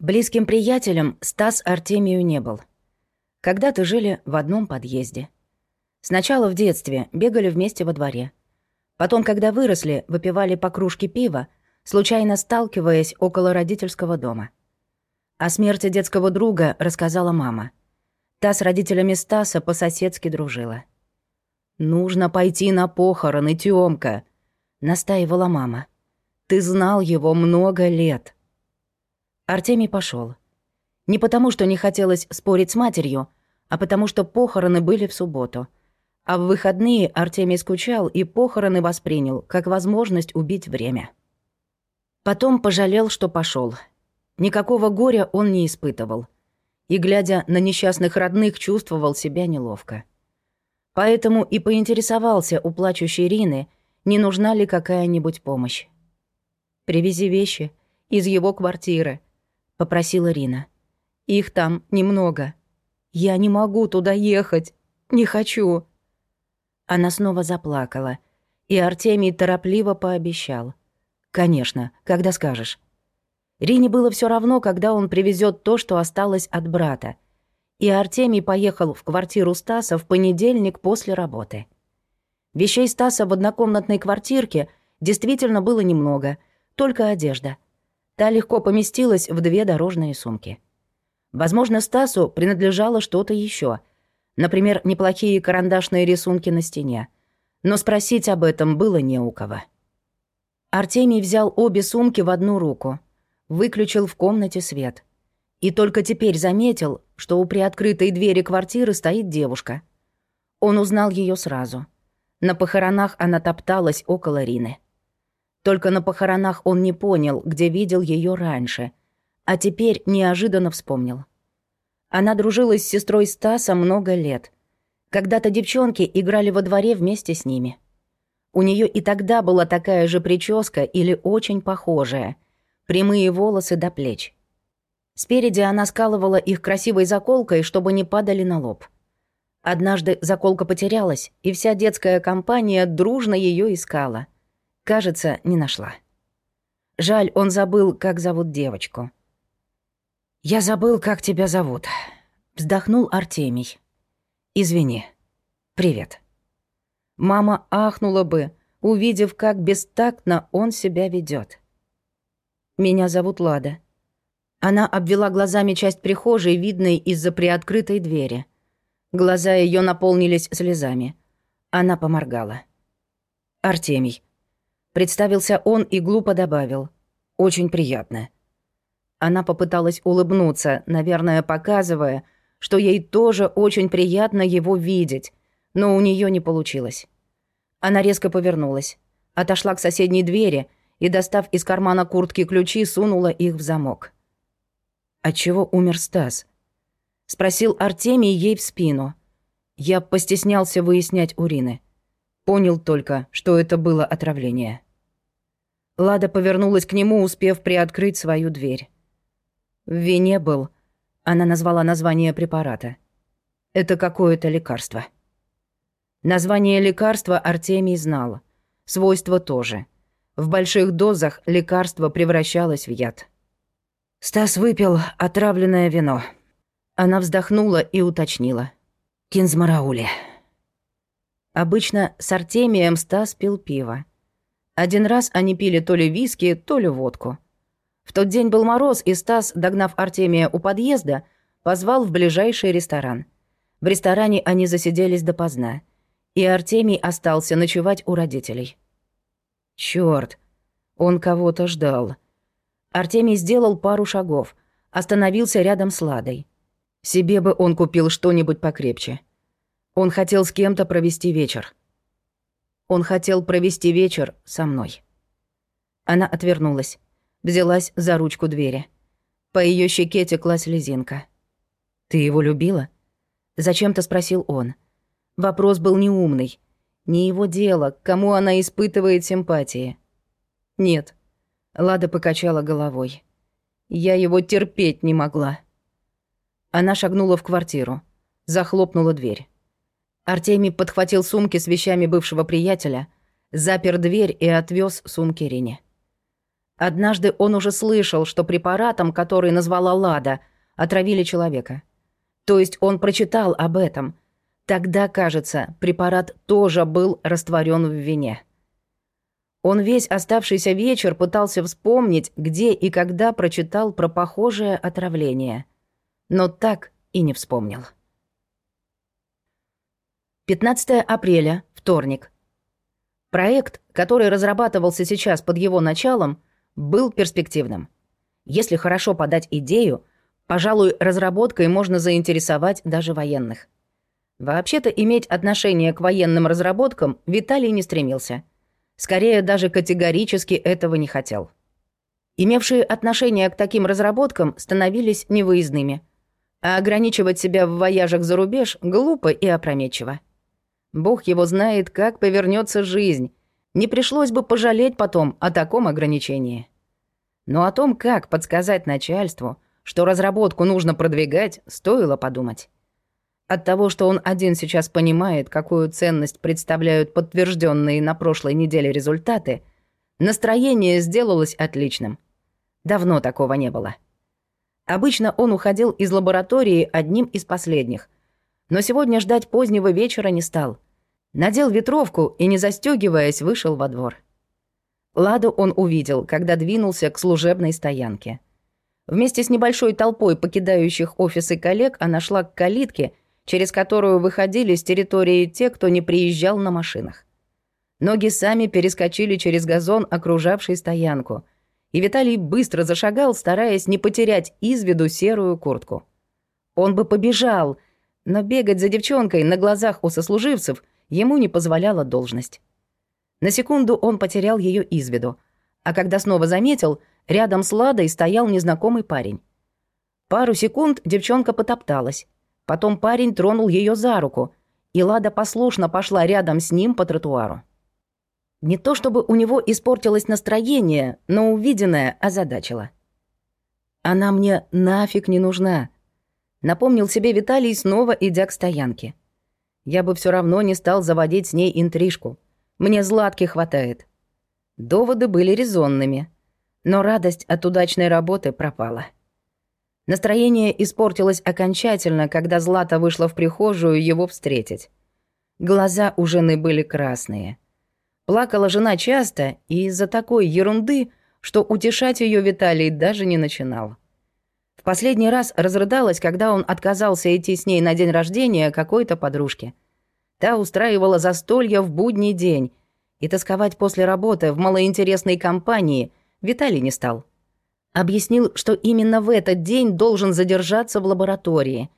Близким приятелем Стас Артемию не был. Когда-то жили в одном подъезде. Сначала в детстве бегали вместе во дворе. Потом, когда выросли, выпивали по кружке пива, случайно сталкиваясь около родительского дома. О смерти детского друга рассказала мама. Та с родителями Стаса по-соседски дружила. «Нужно пойти на похороны, Тёмка», — настаивала мама. «Ты знал его много лет». Артемий пошел. Не потому, что не хотелось спорить с матерью, а потому, что похороны были в субботу. А в выходные Артемий скучал и похороны воспринял как возможность убить время. Потом пожалел, что пошел. Никакого горя он не испытывал. И, глядя на несчастных родных, чувствовал себя неловко. Поэтому и поинтересовался у плачущей Рины, не нужна ли какая-нибудь помощь. «Привези вещи из его квартиры», попросила Рина. Их там немного. Я не могу туда ехать. Не хочу. Она снова заплакала, и Артемий торопливо пообещал: "Конечно, когда скажешь". Рине было все равно, когда он привезет то, что осталось от брата. И Артемий поехал в квартиру Стаса в понедельник после работы. Вещей Стаса в однокомнатной квартирке действительно было немного, только одежда — Та легко поместилась в две дорожные сумки. Возможно, Стасу принадлежало что-то еще, например, неплохие карандашные рисунки на стене. Но спросить об этом было не у кого. Артемий взял обе сумки в одну руку, выключил в комнате свет. И только теперь заметил, что у приоткрытой двери квартиры стоит девушка. Он узнал ее сразу. На похоронах она топталась около Рины. Только на похоронах он не понял, где видел ее раньше, а теперь неожиданно вспомнил. Она дружила с сестрой Стаса много лет. Когда-то девчонки играли во дворе вместе с ними. У нее и тогда была такая же прическа или очень похожая. Прямые волосы до плеч. Спереди она скалывала их красивой заколкой, чтобы не падали на лоб. Однажды заколка потерялась, и вся детская компания дружно ее искала. Кажется, не нашла. Жаль, он забыл, как зовут девочку. «Я забыл, как тебя зовут», — вздохнул Артемий. «Извини. Привет». Мама ахнула бы, увидев, как бестактно он себя ведет. «Меня зовут Лада». Она обвела глазами часть прихожей, видной из-за приоткрытой двери. Глаза ее наполнились слезами. Она поморгала. «Артемий, Представился он и глупо добавил. «Очень приятно». Она попыталась улыбнуться, наверное, показывая, что ей тоже очень приятно его видеть, но у нее не получилось. Она резко повернулась, отошла к соседней двери и, достав из кармана куртки ключи, сунула их в замок. «От чего умер Стас?» — спросил Артемий ей в спину. Я постеснялся выяснять урины. Понял только, что это было отравление. Лада повернулась к нему, успев приоткрыть свою дверь. В вине был. Она назвала название препарата. Это какое-то лекарство. Название лекарства Артемий знал. Свойства тоже. В больших дозах лекарство превращалось в яд. Стас выпил отравленное вино. Она вздохнула и уточнила. Кинзмараули. Обычно с Артемием Стас пил пиво. Один раз они пили то ли виски, то ли водку. В тот день был мороз, и Стас, догнав Артемия у подъезда, позвал в ближайший ресторан. В ресторане они засиделись допоздна, и Артемий остался ночевать у родителей. Чёрт, он кого-то ждал. Артемий сделал пару шагов, остановился рядом с Ладой. Себе бы он купил что-нибудь покрепче. Он хотел с кем-то провести вечер. Он хотел провести вечер со мной. Она отвернулась, взялась за ручку двери. По ее щеке текла слезинка. «Ты его любила?» Зачем-то спросил он. Вопрос был неумный. Не его дело, к кому она испытывает симпатии. «Нет». Лада покачала головой. «Я его терпеть не могла». Она шагнула в квартиру, захлопнула дверь. Артемий подхватил сумки с вещами бывшего приятеля, запер дверь и отвез сумки Рине. Однажды он уже слышал, что препаратом, который назвала Лада, отравили человека. То есть он прочитал об этом. Тогда, кажется, препарат тоже был растворен в вине. Он весь оставшийся вечер пытался вспомнить, где и когда прочитал про похожее отравление. Но так и не вспомнил. 15 апреля, вторник. Проект, который разрабатывался сейчас под его началом, был перспективным. Если хорошо подать идею, пожалуй, разработкой можно заинтересовать даже военных. Вообще-то иметь отношение к военным разработкам Виталий не стремился. Скорее, даже категорически этого не хотел. Имевшие отношение к таким разработкам становились невыездными, а ограничивать себя в вояжах за рубеж глупо и опрометчиво. Бог его знает, как повернется жизнь. Не пришлось бы пожалеть потом о таком ограничении. Но о том, как подсказать начальству, что разработку нужно продвигать, стоило подумать. От того, что он один сейчас понимает, какую ценность представляют подтвержденные на прошлой неделе результаты, настроение сделалось отличным. Давно такого не было. Обычно он уходил из лаборатории одним из последних, но сегодня ждать позднего вечера не стал. Надел ветровку и, не застегиваясь, вышел во двор. Ладу он увидел, когда двинулся к служебной стоянке. Вместе с небольшой толпой покидающих офисы коллег она шла к калитке через которую выходили с территории те, кто не приезжал на машинах. Ноги сами перескочили через газон, окружавший стоянку, и Виталий быстро зашагал, стараясь не потерять из виду серую куртку. Он бы побежал, но бегать за девчонкой на глазах у сослуживцев ему не позволяла должность. На секунду он потерял ее из виду, а когда снова заметил, рядом с Ладой стоял незнакомый парень. Пару секунд девчонка потопталась, Потом парень тронул ее за руку, и Лада послушно пошла рядом с ним по тротуару. Не то чтобы у него испортилось настроение, но увиденное озадачило. «Она мне нафиг не нужна», — напомнил себе Виталий, снова идя к стоянке. «Я бы все равно не стал заводить с ней интрижку. Мне Златки хватает». Доводы были резонными, но радость от удачной работы пропала. Настроение испортилось окончательно, когда Злата вышла в прихожую его встретить. Глаза у жены были красные. Плакала жена часто и из-за такой ерунды, что утешать ее Виталий даже не начинал. В последний раз разрыдалась, когда он отказался идти с ней на день рождения какой-то подружки. Та устраивала застолье в будний день, и тосковать после работы в малоинтересной компании Виталий не стал. Объяснил, что именно в этот день должен задержаться в лаборатории.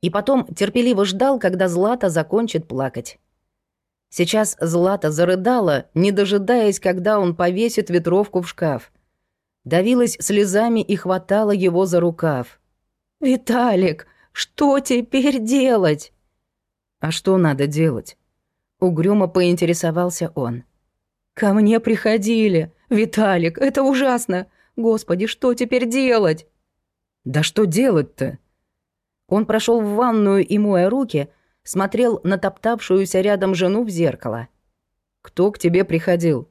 И потом терпеливо ждал, когда Злата закончит плакать. Сейчас Злата зарыдала, не дожидаясь, когда он повесит ветровку в шкаф. Давилась слезами и хватала его за рукав. «Виталик, что теперь делать?» «А что надо делать?» Угрюмо поинтересовался он. «Ко мне приходили. Виталик, это ужасно. Господи, что теперь делать? Да что делать-то? Он прошел в ванную и, моя руки, смотрел на топтавшуюся рядом жену в зеркало. «Кто к тебе приходил?»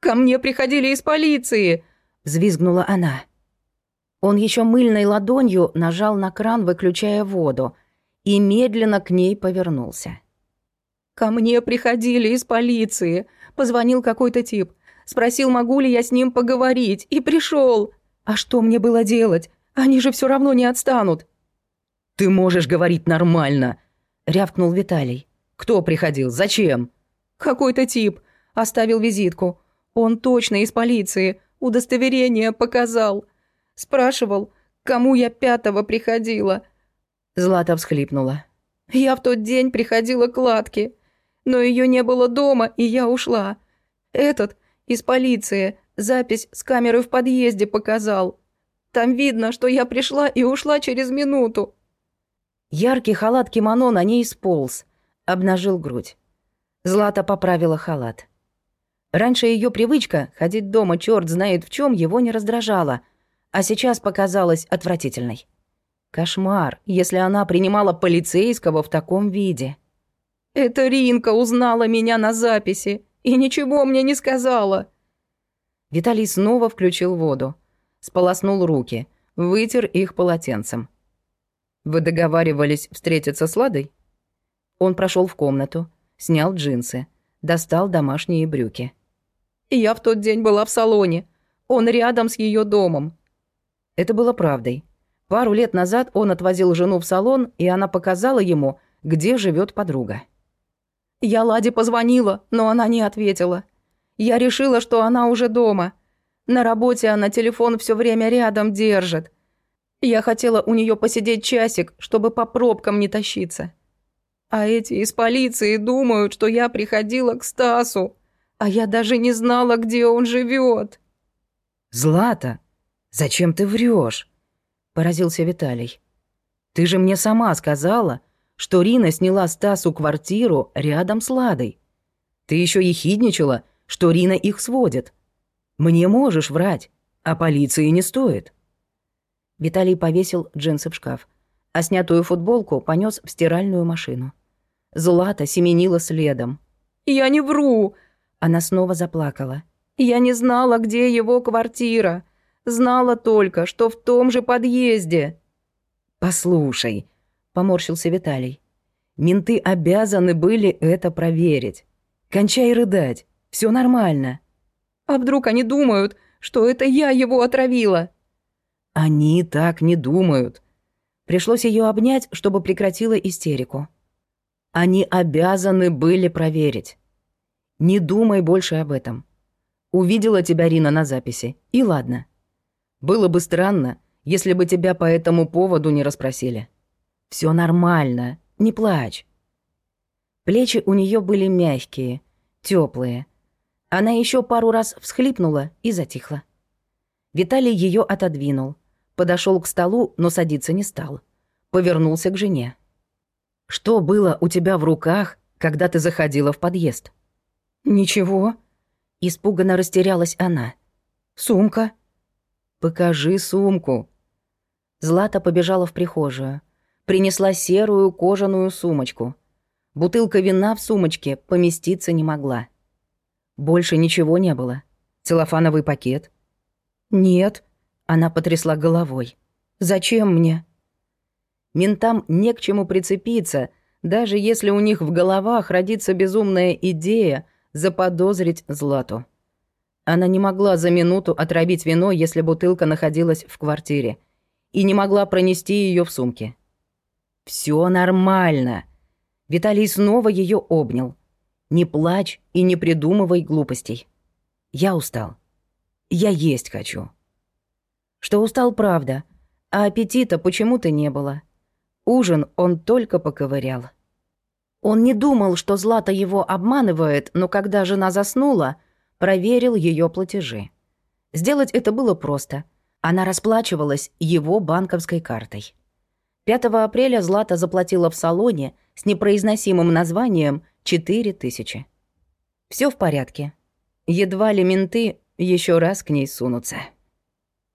«Ко мне приходили из полиции!» — взвизгнула она. Он еще мыльной ладонью нажал на кран, выключая воду, и медленно к ней повернулся. «Ко мне приходили из полиции. Позвонил какой-то тип. Спросил, могу ли я с ним поговорить, и пришел. А что мне было делать? Они же все равно не отстанут. «Ты можешь говорить нормально», — рявкнул Виталий. «Кто приходил? Зачем?» «Какой-то тип. Оставил визитку. Он точно из полиции. Удостоверение показал. Спрашивал, кому я пятого приходила». Злата всхлипнула. «Я в тот день приходила к Ладке, но ее не было дома, и я ушла. Этот из полиции. Запись с камеры в подъезде показал. Там видно, что я пришла и ушла через минуту». Яркий халат кимоно на ней сполз, обнажил грудь. Злата поправила халат. Раньше ее привычка ходить дома черт знает в чем его не раздражала, а сейчас показалась отвратительной. Кошмар, если она принимала полицейского в таком виде. «Это Ринка узнала меня на записи и ничего мне не сказала». Виталий снова включил воду, сполоснул руки, вытер их полотенцем. «Вы договаривались встретиться с Ладой?» Он прошел в комнату, снял джинсы, достал домашние брюки. «Я в тот день была в салоне. Он рядом с ее домом». Это было правдой. Пару лет назад он отвозил жену в салон, и она показала ему, где живет подруга. Я Ладе позвонила, но она не ответила. Я решила, что она уже дома. На работе она телефон все время рядом держит. Я хотела у нее посидеть часик, чтобы по пробкам не тащиться. А эти из полиции думают, что я приходила к Стасу, а я даже не знала, где он живет. Злата, зачем ты врешь? поразился Виталий. Ты же мне сама сказала, что Рина сняла Стасу квартиру рядом с Ладой. Ты еще ехидничала, что Рина их сводит. Мне можешь врать, а полиции не стоит». Виталий повесил джинсы в шкаф, а снятую футболку понес в стиральную машину. Злата семенила следом. «Я не вру!» Она снова заплакала. «Я не знала, где его квартира. Знала только, что в том же подъезде». «Послушай», — поморщился Виталий, «менты обязаны были это проверить. Кончай рыдать. Все нормально. А вдруг они думают, что это я его отравила? Они так не думают. Пришлось ее обнять, чтобы прекратила истерику. Они обязаны были проверить. Не думай больше об этом. Увидела тебя Рина на записи, и ладно. Было бы странно, если бы тебя по этому поводу не расспросили. Все нормально, не плачь. Плечи у нее были мягкие, теплые, она еще пару раз всхлипнула и затихла. Виталий ее отодвинул, подошел к столу, но садиться не стал. Повернулся к жене. «Что было у тебя в руках, когда ты заходила в подъезд?» «Ничего». Испуганно растерялась она. «Сумка». «Покажи сумку». Злата побежала в прихожую. Принесла серую кожаную сумочку. Бутылка вина в сумочке поместиться не могла. Больше ничего не было. Целлофановый пакет. Нет, она потрясла головой. Зачем мне? Ментам не к чему прицепиться, даже если у них в головах родится безумная идея заподозрить Злату. Она не могла за минуту отравить вино, если бутылка находилась в квартире, и не могла пронести ее в сумке. Все нормально. Виталий снова ее обнял. Не плачь и не придумывай глупостей. Я устал. Я есть хочу. Что устал, правда, а аппетита почему-то не было. Ужин он только поковырял. Он не думал, что Злата его обманывает, но когда жена заснула, проверил ее платежи. Сделать это было просто. Она расплачивалась его банковской картой. 5 апреля Злата заплатила в салоне с непроизносимым названием Четыре тысячи. Все в порядке. Едва ли менты еще раз к ней сунутся.